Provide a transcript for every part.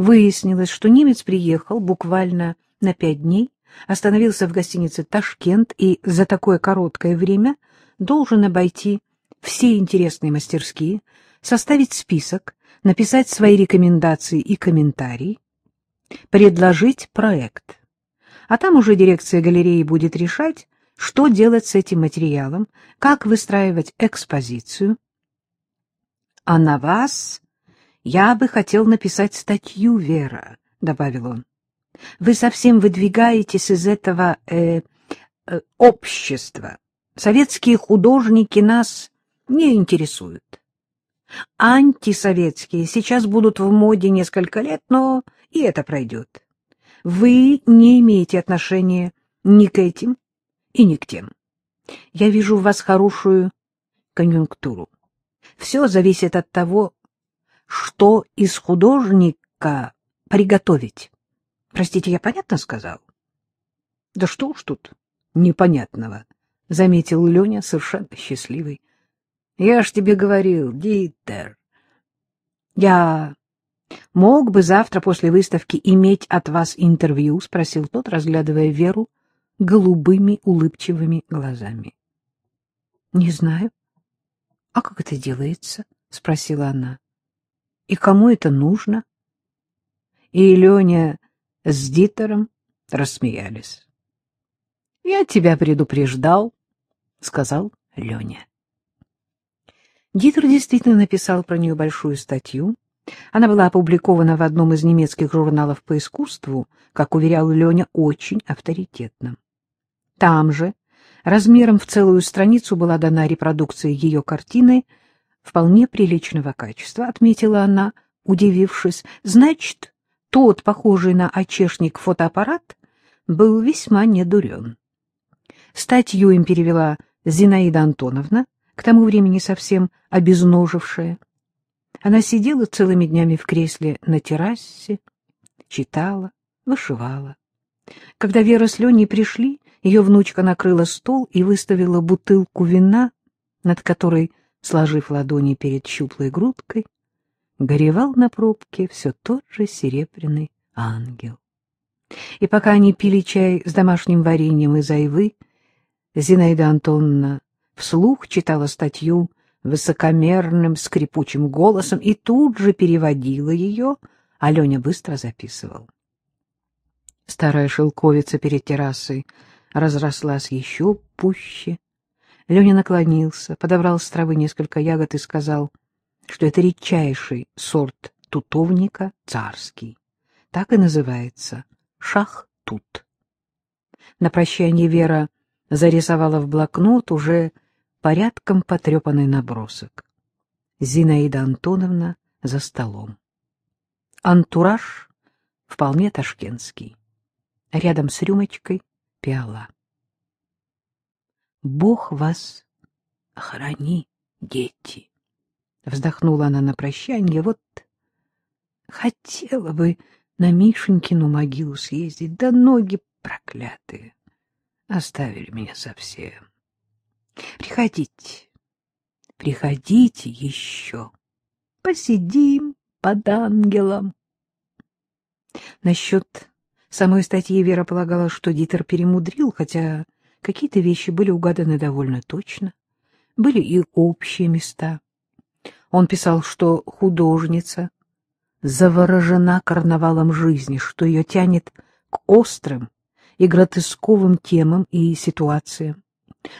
Выяснилось, что немец приехал буквально на пять дней, остановился в гостинице «Ташкент» и за такое короткое время должен обойти все интересные мастерские, составить список, написать свои рекомендации и комментарии, предложить проект. А там уже дирекция галереи будет решать, что делать с этим материалом, как выстраивать экспозицию. А на вас я бы хотел написать статью, Вера, — добавил он. Вы совсем выдвигаетесь из этого э, э, общества. Советские художники нас не интересуют. Антисоветские сейчас будут в моде несколько лет, но и это пройдет. Вы не имеете отношения ни к этим и ни к тем. Я вижу в вас хорошую конъюнктуру. Все зависит от того, что из художника приготовить. Простите, я понятно сказал? — Да что уж тут непонятного, — заметил Леня, совершенно счастливый. — Я ж тебе говорил, Дитер, я мог бы завтра после выставки иметь от вас интервью? — спросил тот, разглядывая Веру голубыми улыбчивыми глазами. — Не знаю. — А как это делается? — спросила она. — И кому это нужно? И Леня с Дитером рассмеялись. — Я тебя предупреждал, — сказал Леня. Дитер действительно написал про нее большую статью. Она была опубликована в одном из немецких журналов по искусству, как уверял Леня, очень авторитетным. Там же, размером в целую страницу, была дана репродукция ее картины вполне приличного качества, отметила она, удивившись. Значит, тот, похожий на очешник фотоаппарат, был весьма недурен. Статью им перевела Зинаида Антоновна, к тому времени совсем обезножившая. Она сидела целыми днями в кресле на террасе, читала, вышивала. Когда Вера с Леней пришли, ее внучка накрыла стол и выставила бутылку вина, над которой, сложив ладони перед щуплой грудкой, горевал на пробке все тот же серебряный ангел. И пока они пили чай с домашним вареньем из айвы, Зинаида Антоновна вслух читала статью высокомерным скрипучим голосом и тут же переводила ее, а Леня быстро записывал. Старая шелковица перед террасой разрослась еще пуще. Леня наклонился, подобрал с травы несколько ягод и сказал, что это редчайший сорт тутовника царский. Так и называется — шах-тут. На прощание Вера зарисовала в блокнот уже порядком потрепанный набросок. Зинаида Антоновна за столом. Антураж вполне ташкентский. Рядом с рюмочкой пиала. Бог вас храни, дети. Вздохнула она на прощанье. Вот хотела бы на Мишенькину могилу съездить, да ноги проклятые оставили меня совсем. Приходите, приходите еще. Посидим под ангелом. Насчет самой статьи Вера полагала, что Дитер перемудрил, хотя какие-то вещи были угаданы довольно точно. Были и общие места. Он писал, что художница заворожена карнавалом жизни, что ее тянет к острым и гротесковым темам и ситуациям,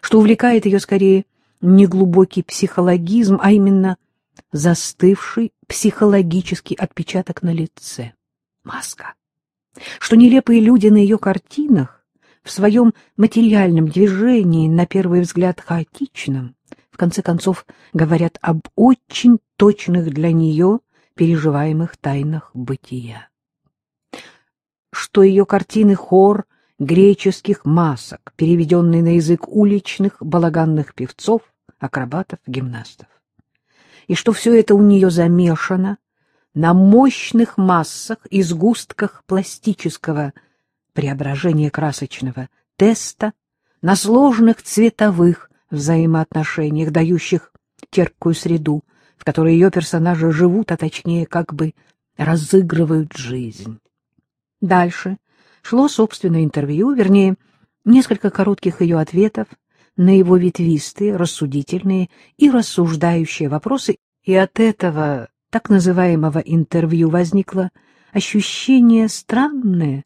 что увлекает ее скорее не глубокий психологизм, а именно застывший психологический отпечаток на лице, маска, что нелепые люди на ее картинах в своем материальном движении, на первый взгляд хаотичном, в конце концов говорят об очень точных для нее переживаемых тайнах бытия. Что ее картины хор греческих масок, переведенный на язык уличных балаганных певцов, акробатов, гимнастов. И что все это у нее замешано на мощных массах и сгустках пластического преображения красочного теста, на сложных цветовых взаимоотношениях, дающих терпкую среду, в которой ее персонажи живут, а точнее как бы разыгрывают жизнь. Дальше шло собственное интервью, вернее, несколько коротких ее ответов на его ветвистые, рассудительные и рассуждающие вопросы, и от этого так называемого интервью возникло ощущение странное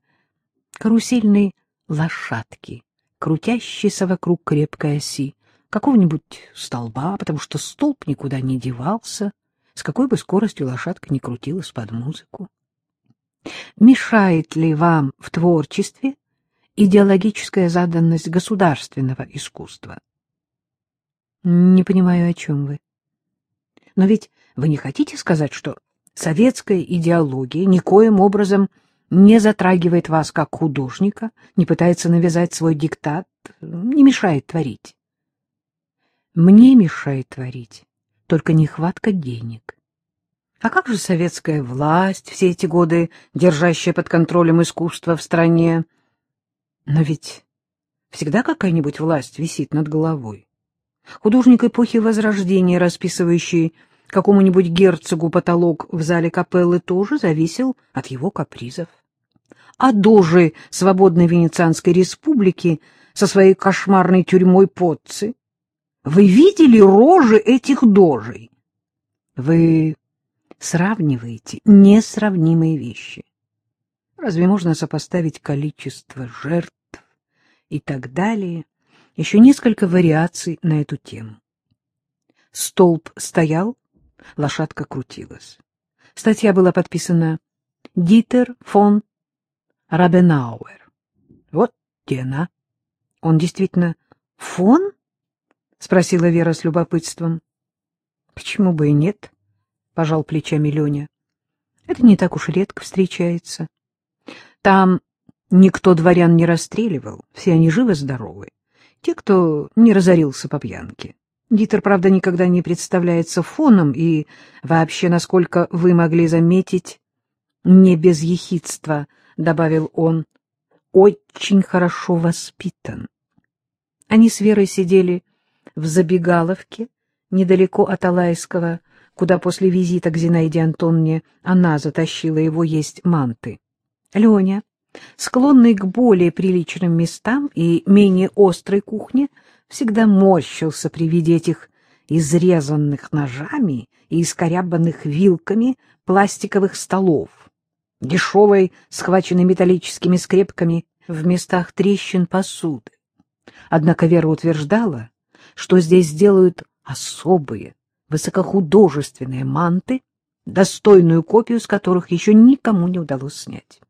карусельной лошадки, крутящейся вокруг крепкой оси, какого-нибудь столба, потому что столб никуда не девался, с какой бы скоростью лошадка не крутилась под музыку. Мешает ли вам в творчестве идеологическая заданность государственного искусства? Не понимаю, о чем вы. Но ведь вы не хотите сказать, что советская идеология никоим образом не затрагивает вас как художника, не пытается навязать свой диктат, не мешает творить? Мне мешает творить только нехватка денег. А как же советская власть, все эти годы держащая под контролем искусство в стране? Но ведь всегда какая-нибудь власть висит над головой. Художник эпохи Возрождения, расписывающий какому-нибудь герцогу потолок в зале капеллы, тоже зависел от его капризов. А дожи свободной Венецианской республики со своей кошмарной тюрьмой Потци вы видели рожи этих дожей? Вы сравниваете несравнимые вещи. Разве можно сопоставить количество жертв и так далее? Еще несколько вариаций на эту тему. Столб стоял, лошадка крутилась. Статья была подписана Дитер фон Рабенауэр. Вот где она. Он действительно фон? — спросила Вера с любопытством. — Почему бы и нет? — пожал плечами Леня. — Это не так уж редко встречается. Там никто дворян не расстреливал, все они живы-здоровы. Те, кто не разорился по пьянке. Дитер, правда, никогда не представляется фоном, и вообще, насколько вы могли заметить, не без ехидства, — добавил он, — очень хорошо воспитан. Они с Верой сидели в забегаловке недалеко от Алайского, куда после визита к Зинаиде Антонне она затащила его есть манты. Леня, склонный к более приличным местам и менее острой кухне, всегда морщился при виде этих изрезанных ножами и искорябанных вилками пластиковых столов, дешевой, схваченной металлическими скрепками в местах трещин посуды. Однако Вера утверждала, что здесь делают особые, высокохудожественные манты, достойную копию с которых еще никому не удалось снять.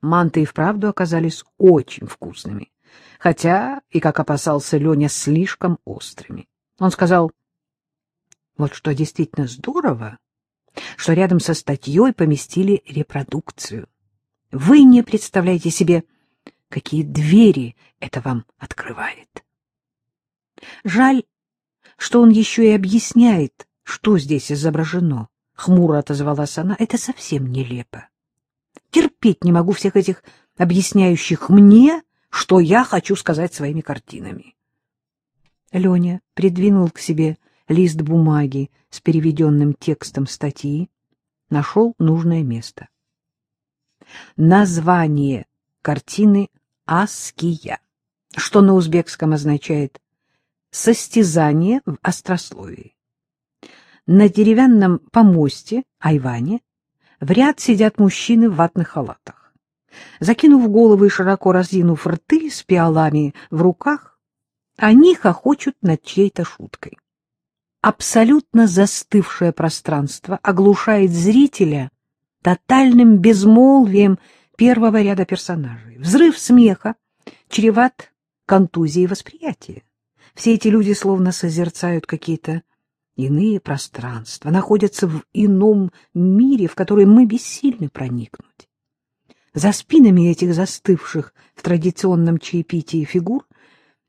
Манты и вправду оказались очень вкусными, хотя, и, как опасался Леня, слишком острыми. Он сказал, вот что действительно здорово, что рядом со статьей поместили репродукцию. Вы не представляете себе, какие двери это вам открывает. Жаль, что он еще и объясняет, что здесь изображено. Хмуро отозвалась она. Это совсем нелепо. Терпеть не могу всех этих объясняющих мне, что я хочу сказать своими картинами. Леня придвинул к себе лист бумаги с переведенным текстом статьи, нашел нужное место. Название картины «Аския», что на узбекском означает состязание в острословии. На деревянном помосте, айване, в ряд сидят мужчины в ватных халатах. Закинув головы и широко разинув рты с пиалами в руках, они хохочут над чьей-то шуткой. Абсолютно застывшее пространство оглушает зрителя тотальным безмолвием первого ряда персонажей. Взрыв смеха чреват контузией восприятия. Все эти люди словно созерцают какие-то иные пространства, находятся в ином мире, в который мы бессильны проникнуть. За спинами этих застывших в традиционном чаепитии фигур,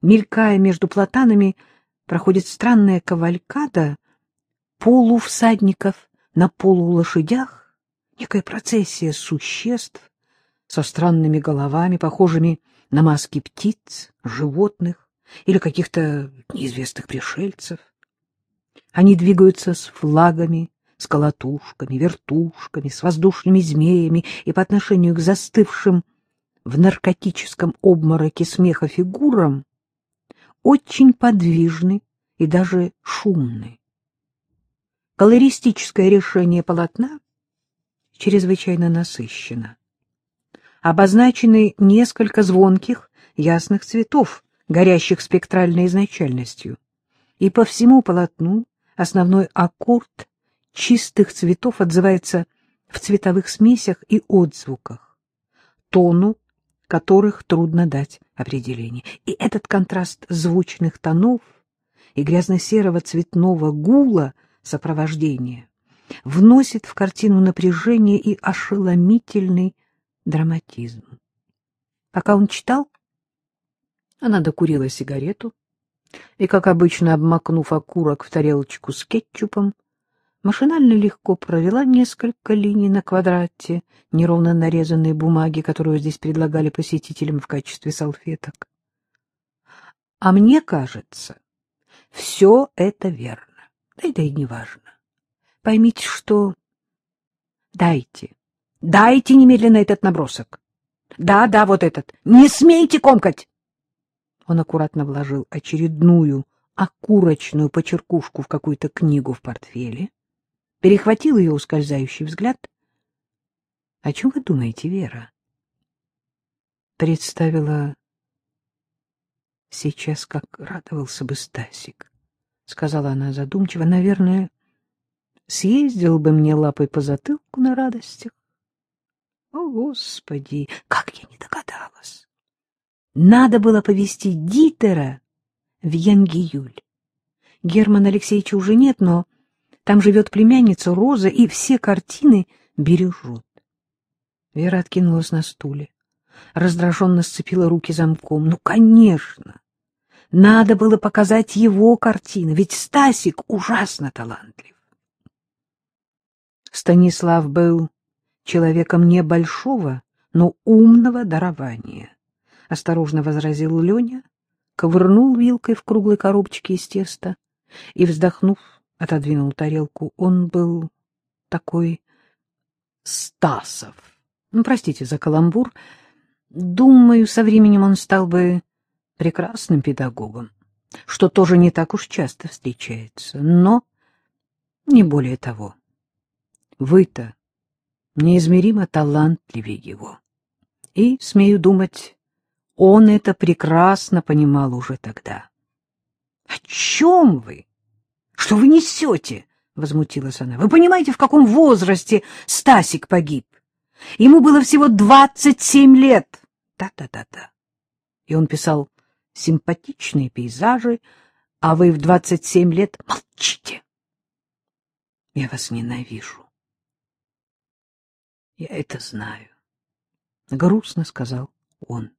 мелькая между платанами, проходит странная кавалькада полувсадников на полулошадях, некая процессия существ со странными головами, похожими на маски птиц, животных, или каких-то неизвестных пришельцев. Они двигаются с флагами, с колотушками, вертушками, с воздушными змеями и по отношению к застывшим в наркотическом обмороке смеха фигурам очень подвижны и даже шумны. Колористическое решение полотна чрезвычайно насыщено. Обозначены несколько звонких, ясных цветов, горящих спектральной изначальностью. И по всему полотну основной аккорд чистых цветов отзывается в цветовых смесях и отзвуках, тону которых трудно дать определение. И этот контраст звучных тонов и грязно-серого цветного гула сопровождения вносит в картину напряжение и ошеломительный драматизм. Пока он читал, она докурила сигарету и, как обычно, обмакнув окурок в тарелочку с кетчупом, машинально легко провела несколько линий на квадрате неровно нарезанной бумаги, которую здесь предлагали посетителям в качестве салфеток. А мне кажется, все это верно. Да это и не важно. Поймите, что... Дайте, дайте немедленно этот набросок. Да, да, вот этот. Не смейте комкать! Он аккуратно вложил очередную окурочную почеркушку в какую-то книгу в портфеле, перехватил ее ускользающий взгляд. — О чем вы думаете, Вера? Представила сейчас, как радовался бы Стасик, — сказала она задумчиво. — Наверное, съездил бы мне лапой по затылку на радостях. О, Господи, как я не догадалась! Надо было повезти Дитера в Янгиюль. Германа Алексеевича уже нет, но там живет племянница Роза, и все картины бережет. Вера откинулась на стуле, раздраженно сцепила руки замком. Ну, конечно! Надо было показать его картины, ведь Стасик ужасно талантлив. Станислав был человеком небольшого, но умного дарования, — осторожно возразил Леня, ковырнул вилкой в круглой коробочке из теста и, вздохнув, отодвинул тарелку. Он был такой Стасов. Ну, простите за каламбур. Думаю, со временем он стал бы прекрасным педагогом, что тоже не так уж часто встречается, но не более того. Вы-то неизмеримо талантливее его. И, смею думать, он это прекрасно понимал уже тогда. — О чем вы? Что вы несете? — возмутилась она. — Вы понимаете, в каком возрасте Стасик погиб? Ему было всего двадцать семь лет. Да-да-да-да. И он писал симпатичные пейзажи, а вы в двадцать семь лет молчите. Я вас ненавижу. Я это знаю, — грустно сказал он.